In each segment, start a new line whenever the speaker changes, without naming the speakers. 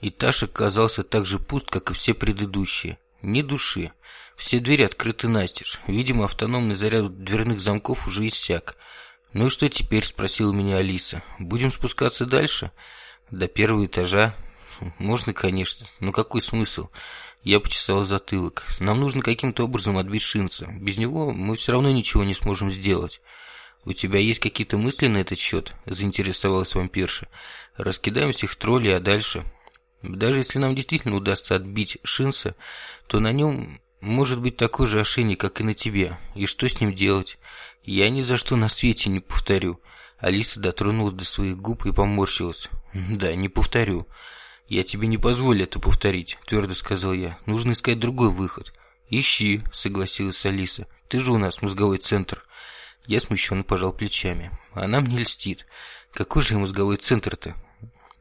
Этаж оказался так же пуст, как и все предыдущие. Ни души. Все двери открыты настежь. Видимо, автономный заряд дверных замков уже иссяк. «Ну и что теперь?» – спросила меня Алиса. «Будем спускаться дальше?» «До первого этажа?» «Можно, конечно. Но какой смысл?» Я почесал затылок. «Нам нужно каким-то образом отбить Шинца. Без него мы все равно ничего не сможем сделать». «У тебя есть какие-то мысли на этот счет?» – заинтересовалась вампирша. «Раскидаем всех троллей, а дальше?» Даже если нам действительно удастся отбить Шинса, то на нем может быть такой же ошейник, как и на тебе. И что с ним делать? Я ни за что на свете не повторю. Алиса дотронулась до своих губ и поморщилась. Да, не повторю. Я тебе не позволю это повторить, твердо сказал я. Нужно искать другой выход. Ищи, согласилась Алиса. Ты же у нас мозговой центр. Я смущенно пожал плечами. Она мне льстит. Какой же мозговой центр-то?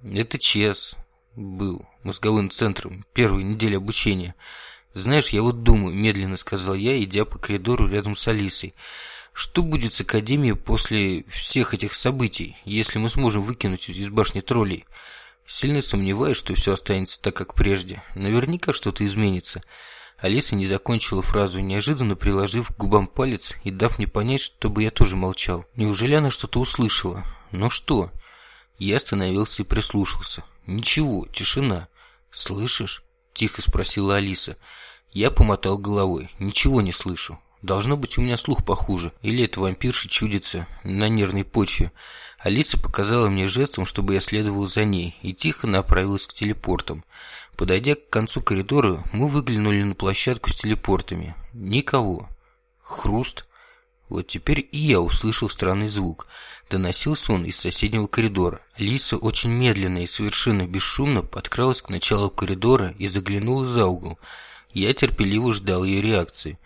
Это ЧЕС, был мозговым центром первой недели обучения. Знаешь, я вот думаю, медленно сказал я, идя по коридору рядом с Алисой. Что будет с Академией после всех этих событий, если мы сможем выкинуть из башни троллей? Сильно сомневаюсь, что все останется так, как прежде. Наверняка что-то изменится. Алиса не закончила фразу, неожиданно приложив к губам палец и дав мне понять, чтобы я тоже молчал. Неужели она что-то услышала? Но что? Я остановился и прислушался. «Ничего, тишина. Слышишь?» – тихо спросила Алиса. Я помотал головой. «Ничего не слышу. Должно быть, у меня слух похуже. Или это вампирша чудится на нервной почве». Алиса показала мне жестом, чтобы я следовал за ней, и тихо направилась к телепортам. Подойдя к концу коридора, мы выглянули на площадку с телепортами. Никого. Хруст. Вот теперь и я услышал странный звук. Доносился он из соседнего коридора. Лиса очень медленно и совершенно бесшумно подкралась к началу коридора и заглянула за угол. Я терпеливо ждал ее реакции.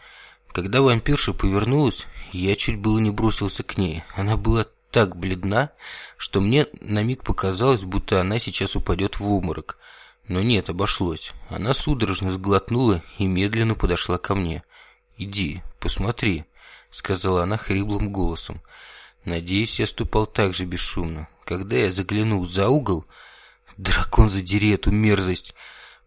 Когда вампирша повернулась, я чуть было не бросился к ней. Она была так бледна, что мне на миг показалось, будто она сейчас упадет в обморок. Но нет, обошлось. Она судорожно сглотнула и медленно подошла ко мне. «Иди, посмотри», — сказала она хриплым голосом. Надеюсь, я ступал так же бесшумно. Когда я заглянул за угол, дракон задери эту мерзость.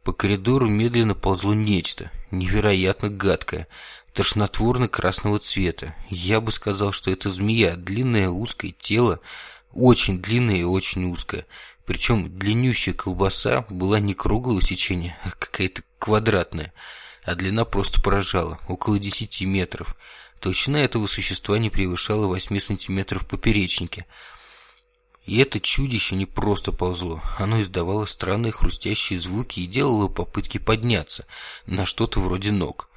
По коридору медленно ползло нечто, невероятно гадкое, тошнотворно-красного цвета. Я бы сказал, что это змея, длинное узкое тело, очень длинное и очень узкое. Причем длиннющая колбаса была не круглого сечения, а какая-то квадратная, а длина просто поражала, около 10 метров. Толщина этого существа не превышала 8 сантиметров в поперечнике. И это чудище не просто ползло. Оно издавало странные хрустящие звуки и делало попытки подняться на что-то вроде ног.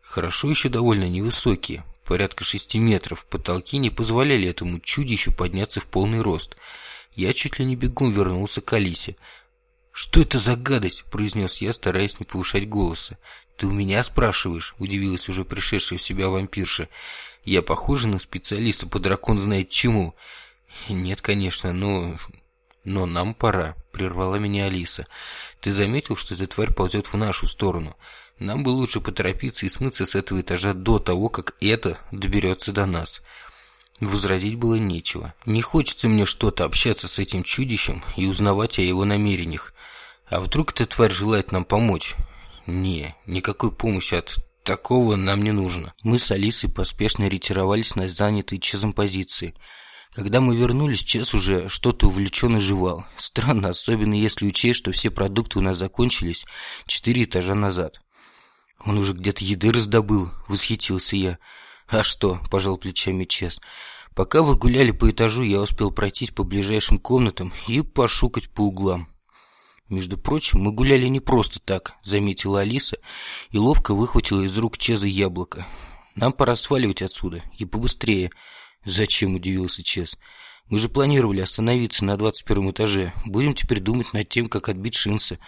Хорошо еще довольно невысокие, порядка 6 метров. Потолки не позволяли этому чудищу подняться в полный рост. Я чуть ли не бегом вернулся к Алисе. «Что это за гадость?» – произнес я, стараясь не повышать голоса. «Ты у меня спрашиваешь?» – удивилась уже пришедшая в себя вампирша. «Я похожа на специалиста по дракон знает чему?» «Нет, конечно, но...» «Но нам пора», – прервала меня Алиса. «Ты заметил, что эта тварь ползет в нашу сторону? Нам бы лучше поторопиться и смыться с этого этажа до того, как это доберется до нас». Возразить было нечего. Не хочется мне что-то общаться с этим чудищем и узнавать о его намерениях. А вдруг эта тварь желает нам помочь? Не, никакой помощи от такого нам не нужно. Мы с Алисой поспешно ретировались на занятые Чезом позиции. Когда мы вернулись, Чез уже что-то увлеченно жевал. Странно, особенно если учесть, что все продукты у нас закончились четыре этажа назад. Он уже где-то еды раздобыл, восхитился я. А что, пожал плечами Чез. Пока вы гуляли по этажу, я успел пройтись по ближайшим комнатам и пошукать по углам. «Между прочим, мы гуляли не просто так», — заметила Алиса и ловко выхватила из рук Чеза яблоко. «Нам пора сваливать отсюда, и побыстрее». «Зачем?» — удивился Чез. «Мы же планировали остановиться на двадцать первом этаже. Будем теперь думать над тем, как отбить Шинса,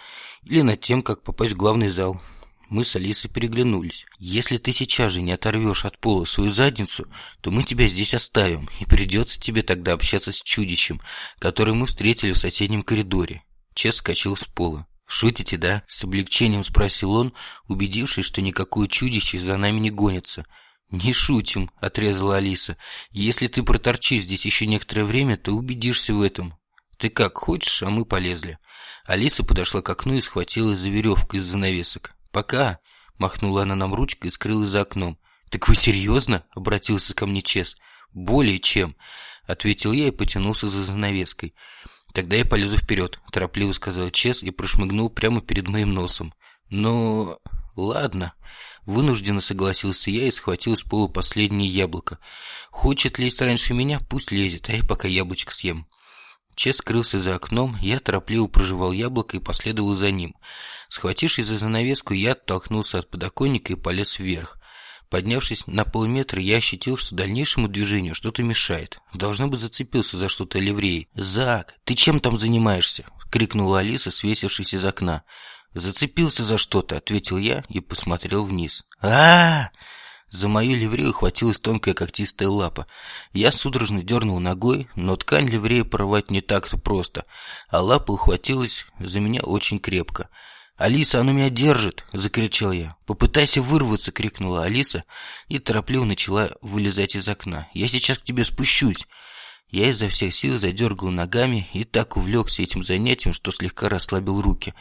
или над тем, как попасть в главный зал». Мы с Алисой переглянулись. «Если ты сейчас же не оторвешь от пола свою задницу, то мы тебя здесь оставим, и придется тебе тогда общаться с чудищем, которое мы встретили в соседнем коридоре. Чес скачал с пола. «Шутите, да?» – с облегчением спросил он, убедившись, что никакое чудище за нами не гонится. «Не шутим», – отрезала Алиса. «Если ты проторчишь здесь еще некоторое время, то убедишься в этом». «Ты как, хочешь, а мы полезли». Алиса подошла к окну и схватила за веревку из занавесок. «Пока!» – махнула она нам ручкой и скрылась за окном. «Так вы серьезно?» – обратился ко мне Чес. «Более чем», – ответил я и потянулся за занавеской. «Тогда я полезу вперед», – торопливо сказал Чес и прошмыгнул прямо перед моим носом. «Но... ладно». Вынужденно согласился я и схватил с пола последнее яблоко. Хочет лезть раньше меня, пусть лезет, а я пока яблочко съем. Чес скрылся за окном, я торопливо прожевал яблоко и последовал за ним. Схватившись за занавеску, я оттолкнулся от подоконника и полез вверх. Поднявшись на полметра, я ощутил, что дальнейшему движению что-то мешает. Должно быть, зацепился за что-то ливрей. «Зак, ты чем там занимаешься?» — крикнула Алиса, свесившись из окна. «Зацепился за что-то», — ответил я и посмотрел вниз. а, -а, -а За мою ливрею хватилась тонкая когтистая лапа. Я судорожно дернул ногой, но ткань ливрея порвать не так-то просто, а лапа ухватилась за меня очень крепко. «Алиса, она меня держит!» – закричал я. «Попытайся вырваться!» – крикнула Алиса и торопливо начала вылезать из окна. «Я сейчас к тебе спущусь!» Я изо всех сил задергал ногами и так увлекся этим занятием, что слегка расслабил руки.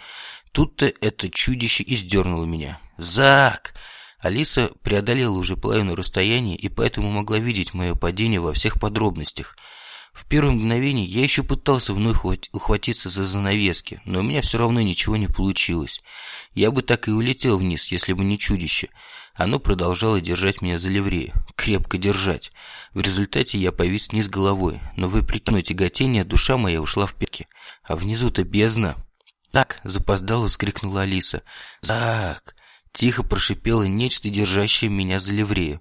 Тут-то это чудище издернуло меня. «Зак!» Алиса преодолела уже половину расстояния и поэтому могла видеть мое падение во всех подробностях – в первое мгновение я еще пытался вновь ухватиться за занавески, но у меня все равно ничего не получилось. Я бы так и улетел вниз, если бы не чудище. Оно продолжало держать меня за ливрею, крепко держать. В результате я повис вниз головой, но вопреки тяготения душа моя ушла в пеки. А внизу-то бездна. «Так!» – запоздало вскрикнула Алиса. «Так!» – тихо прошипело нечто, держащее меня за ливрею.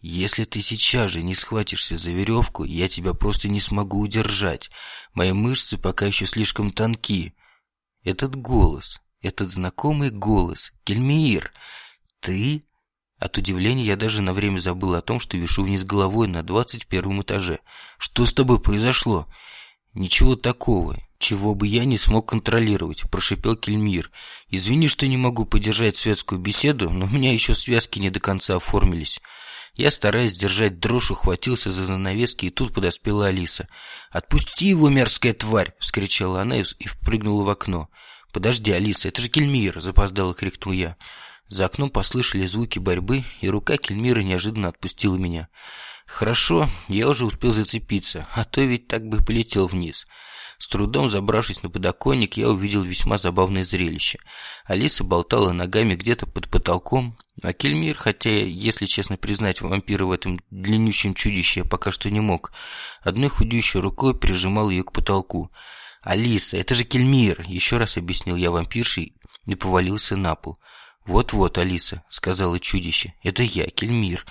Если ты сейчас же не схватишься за веревку, я тебя просто не смогу удержать. Мои мышцы пока еще слишком тонки. Этот голос, этот знакомый голос, Кельмиир, ты? От удивления я даже на время забыл о том, что вишу вниз головой на двадцать первом этаже. Что с тобой произошло? Ничего такого, чего бы я не смог контролировать, прошипел Кельмир. Извини, что не могу поддержать светскую беседу, но у меня еще связки не до конца оформились. Я, стараясь держать дрожь, ухватился за занавески, и тут подоспела Алиса. «Отпусти его, мерзкая тварь!» — вскричала она и впрыгнула в окно. «Подожди, Алиса, это же Кельмир!» — запоздало крикнул я. За окном послышали звуки борьбы, и рука Кельмира неожиданно отпустила меня. «Хорошо, я уже успел зацепиться, а то ведь так бы полетел вниз». С трудом забравшись на подоконник, я увидел весьма забавное зрелище. Алиса болтала ногами где-то под потолком, а Кельмир, хотя, если честно признать, вампира в этом длиннющем чудище я пока что не мог, одной худющей рукой прижимал ее к потолку. «Алиса, это же Кельмир!» – еще раз объяснил я вампирше и повалился на пол. «Вот-вот, Алиса», — сказала чудище, — «это я, Кельмир.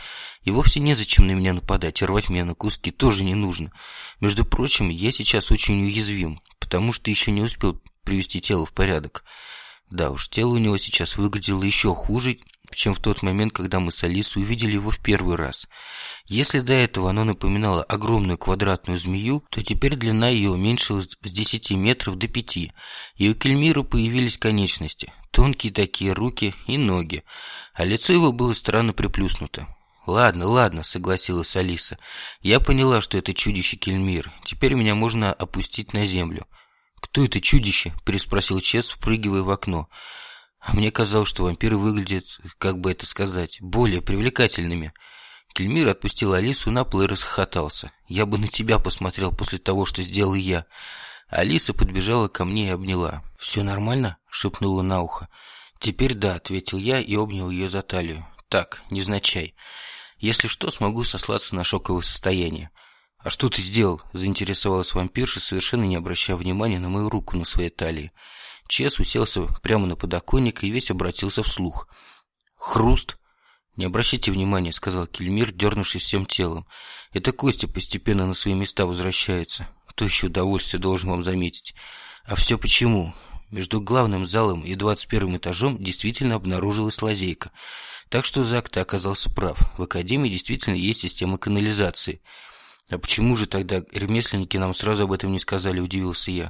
И вовсе незачем на меня нападать, рвать меня на куски тоже не нужно. Между прочим, я сейчас очень уязвим, потому что еще не успел привести тело в порядок. Да уж, тело у него сейчас выглядело еще хуже, чем в тот момент, когда мы с Алисой увидели его в первый раз. Если до этого оно напоминало огромную квадратную змею, то теперь длина ее уменьшилась с 10 метров до 5, и у Кельмира появились конечности, тонкие такие руки и ноги, а лицо его было странно приплюснуто. «Ладно, ладно», — согласилась Алиса. «Я поняла, что это чудище Кельмир. Теперь меня можно опустить на землю». «Кто это чудище?» – переспросил Чес, впрыгивая в окно. А мне казалось, что вампиры выглядят, как бы это сказать, более привлекательными. Кельмир отпустил Алису на пол и расхохотался. «Я бы на тебя посмотрел после того, что сделал я». Алиса подбежала ко мне и обняла. «Все нормально?» – шепнула на ухо. «Теперь да», – ответил я и обнял ее за талию. «Так, невзначай. Если что, смогу сослаться на шоковое состояние». «А что ты сделал?» – заинтересовалась вампирша, совершенно не обращая внимания на мою руку на своей талии. Чес уселся прямо на подоконник и весь обратился вслух. «Хруст!» «Не обращайте внимания», — сказал Кельмир, дернувшись всем телом. «Это кости постепенно на свои места возвращаются. То еще удовольствие должен вам заметить. А все почему?» Между главным залом и двадцать первым этажом действительно обнаружилась лазейка. Так что Зак, ты оказался прав. В Академии действительно есть система канализации. «А почему же тогда ремесленники нам сразу об этом не сказали?» – удивился я.